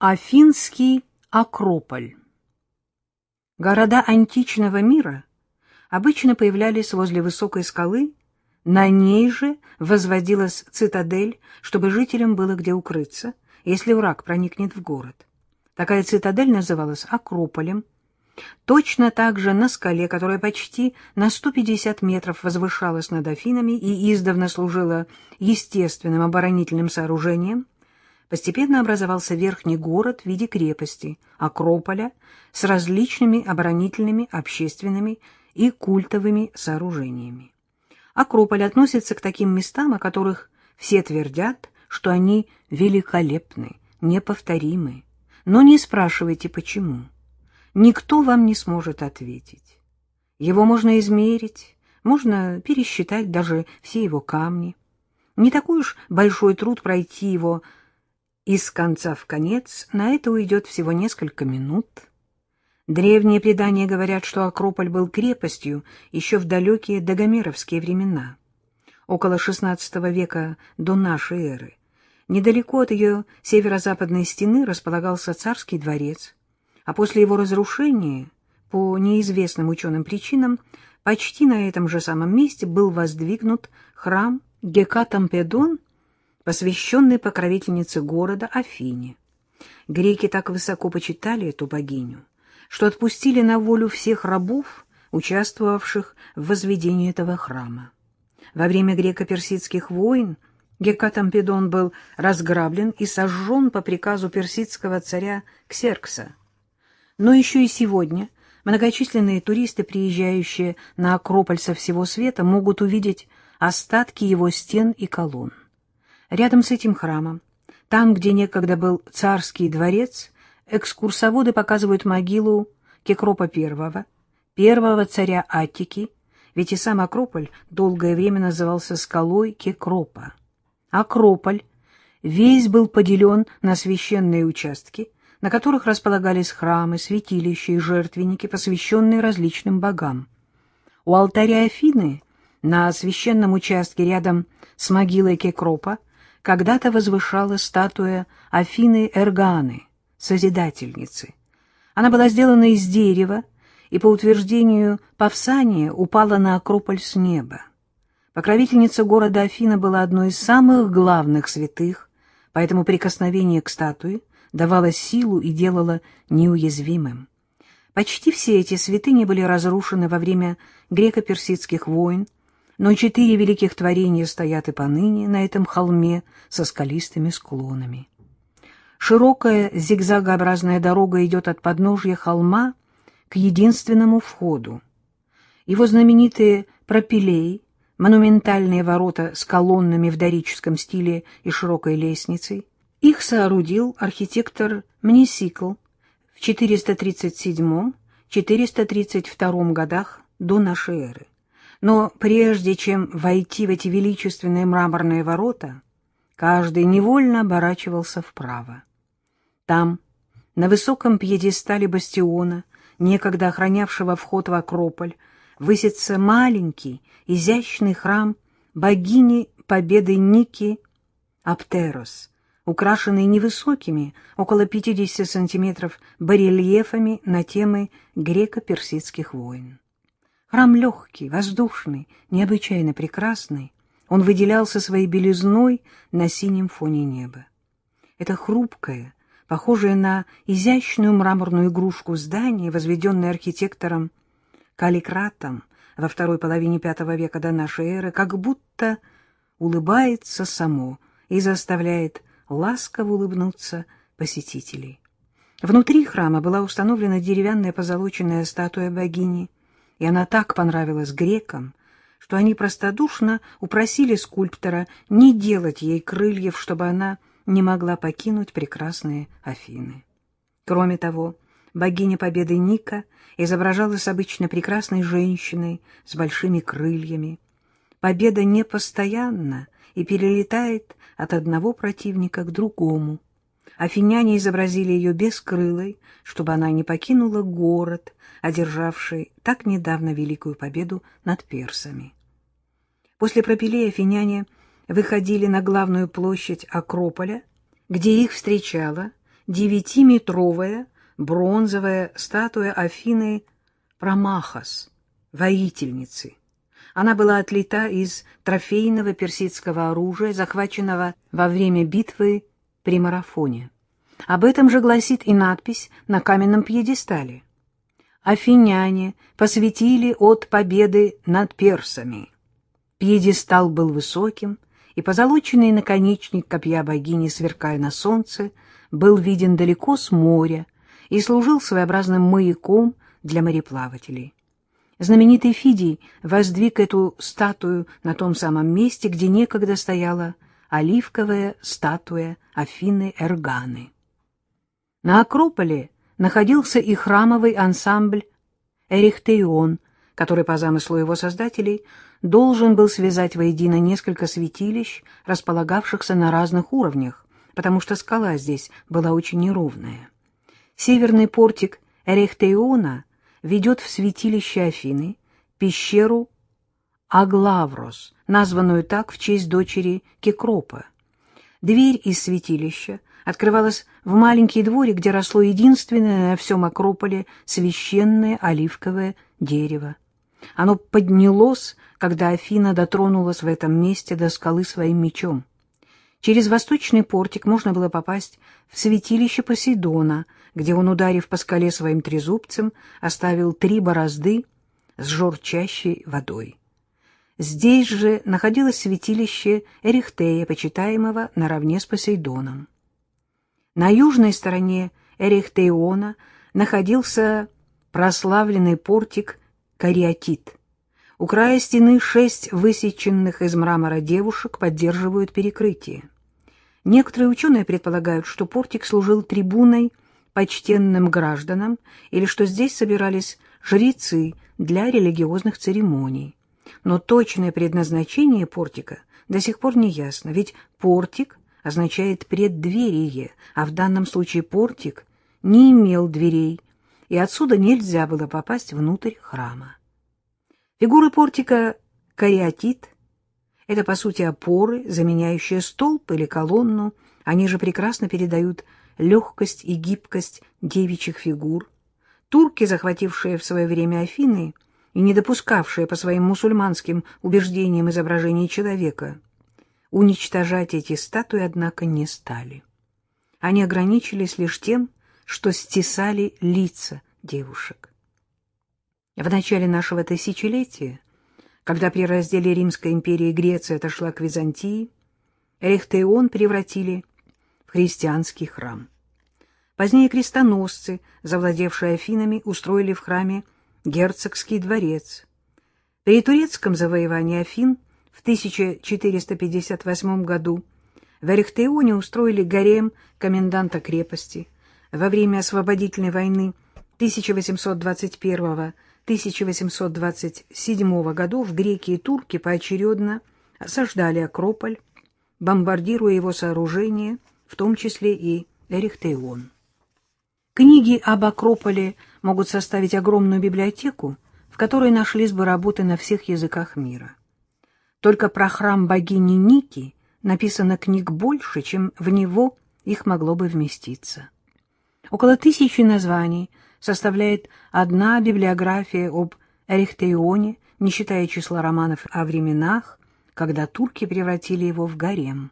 Афинский Акрополь Города античного мира обычно появлялись возле высокой скалы, на ней же возводилась цитадель, чтобы жителям было где укрыться, если враг проникнет в город. Такая цитадель называлась Акрополем. Точно так же на скале, которая почти на 150 метров возвышалась над Афинами и издавна служила естественным оборонительным сооружением, постепенно образовался верхний город в виде крепости, Акрополя, с различными оборонительными, общественными и культовыми сооружениями. Акрополь относится к таким местам, о которых все твердят, что они великолепны, неповторимы. Но не спрашивайте, почему. Никто вам не сможет ответить. Его можно измерить, можно пересчитать даже все его камни. Не такой уж большой труд пройти его из конца в конец, на это уйдет всего несколько минут. Древние предания говорят, что Акрополь был крепостью еще в далекие догомеровские времена, около XVI века до нашей эры. Недалеко от ее северо-западной стены располагался царский дворец, а после его разрушения, по неизвестным ученым причинам, почти на этом же самом месте был воздвигнут храм Гекатампедон посвященный покровительнице города Афине. Греки так высоко почитали эту богиню, что отпустили на волю всех рабов, участвовавших в возведении этого храма. Во время греко-персидских войн Гекатампедон был разграблен и сожжен по приказу персидского царя Ксеркса. Но еще и сегодня многочисленные туристы, приезжающие на Акрополь со всего света, могут увидеть остатки его стен и колонн. Рядом с этим храмом, там, где некогда был царский дворец, экскурсоводы показывают могилу Кекропа I, первого царя Аттики, ведь и сам Акрополь долгое время назывался скалой Кекропа. Акрополь весь был поделен на священные участки, на которых располагались храмы, святилища и жертвенники, посвященные различным богам. У алтаря Афины на священном участке рядом с могилой Кекропа когда-то возвышалась статуя Афины Эрганы, Созидательницы. Она была сделана из дерева и, по утверждению Павсания, упала на Акрополь с неба. Покровительница города Афина была одной из самых главных святых, поэтому прикосновение к статуе давало силу и делало неуязвимым. Почти все эти святыни были разрушены во время греко-персидских войн, но четыре великих творения стоят и поныне на этом холме со скалистыми склонами. Широкая зигзагообразная дорога идет от подножья холма к единственному входу. Его знаменитые пропилей, монументальные ворота с колоннами в дорическом стиле и широкой лестницей, их соорудил архитектор Мнесикл в 437-432 годах до нашей эры. Но прежде чем войти в эти величественные мраморные ворота, каждый невольно оборачивался вправо. Там, на высоком пьедестале бастиона, некогда охранявшего вход в Акрополь, высится маленький, изящный храм богини Победы Ники Аптерос, украшенный невысокими, около 50 сантиметров, барельефами на темы греко-персидских войн. Храм легкий, воздушный, необычайно прекрасный. Он выделялся своей белизной на синем фоне неба. Это хрупкое, похожее на изящную мраморную игрушку здание, возведенное архитектором Каликратом во второй половине V века до нашей эры, как будто улыбается само и заставляет ласково улыбнуться посетителей. Внутри храма была установлена деревянная позолоченная статуя богини — и она так понравилась грекам, что они простодушно упросили скульптора не делать ей крыльев, чтобы она не могла покинуть прекрасные Афины. Кроме того, богиня Победы Ника изображалась обычно прекрасной женщиной с большими крыльями. Победа непостоянна и перелетает от одного противника к другому. Афиняне изобразили ее бескрылой, чтобы она не покинула город, одержавший так недавно великую победу над персами. После пропилей афиняне выходили на главную площадь Акрополя, где их встречала девятиметровая бронзовая статуя Афины Промахас, воительницы. Она была отлита из трофейного персидского оружия, захваченного во время битвы при марафоне. Об этом же гласит и надпись на каменном пьедестале. Афиняне посвятили от победы над персами. Пьедестал был высоким, и позолоченный наконечник копья богини, сверкая на солнце, был виден далеко с моря и служил своеобразным маяком для мореплавателей. Знаменитый Фидий воздвиг эту статую на том самом месте, где некогда стояла оливковая статуя Афины Эрганы. На Акрополе находился и храмовый ансамбль Эрихтеион, который, по замыслу его создателей, должен был связать воедино несколько святилищ, располагавшихся на разных уровнях, потому что скала здесь была очень неровная. Северный портик Эрехтеиона ведет в святилище Афины, пещеру Аглаврос, названную так в честь дочери Кекропа. Дверь из святилища открывалась в маленький дворик, где росло единственное на всем Акрополе священное оливковое дерево. Оно поднялось, когда Афина дотронулась в этом месте до скалы своим мечом. Через восточный портик можно было попасть в святилище Посейдона, где он, ударив по скале своим трезубцем, оставил три борозды с журчащей водой. Здесь же находилось святилище Эрихтея, почитаемого наравне с Посейдоном. На южной стороне Эрихтеиона находился прославленный портик Кариатит. У края стены шесть высеченных из мрамора девушек поддерживают перекрытие. Некоторые ученые предполагают, что портик служил трибуной почтенным гражданам или что здесь собирались жрецы для религиозных церемоний. Но точное предназначение портика до сих пор не ясно, ведь портик означает преддверие, а в данном случае портик не имел дверей, и отсюда нельзя было попасть внутрь храма. Фигуры портика кариатит — это, по сути, опоры, заменяющие столб или колонну, они же прекрасно передают легкость и гибкость девичьих фигур. Турки, захватившие в свое время Афины и не допускавшие по своим мусульманским убеждениям изображений человека, уничтожать эти статуи, однако, не стали. Они ограничились лишь тем, что стесали лица девушек. В начале нашего тысячелетия, когда при разделе Римской империи Греция отошла к Византии, Эрихтеон превратили в христианский храм. Позднее крестоносцы, завладевшие Афинами, устроили в храме герцогский дворец. При турецком завоевании Афин в 1458 году в Эрихтеоне устроили гарем коменданта крепости. Во время освободительной войны 1821-1827 годов греки и турки поочередно осаждали Акрополь, бомбардируя его сооружения, в том числе и Эрихтеон. Книги об Акрополе могут составить огромную библиотеку, в которой нашлись бы работы на всех языках мира. Только про храм богини Ники написано книг больше, чем в него их могло бы вместиться. Около тысячи названий составляет одна библиография об Эрихтеионе, не считая числа романов о временах, когда турки превратили его в гарем.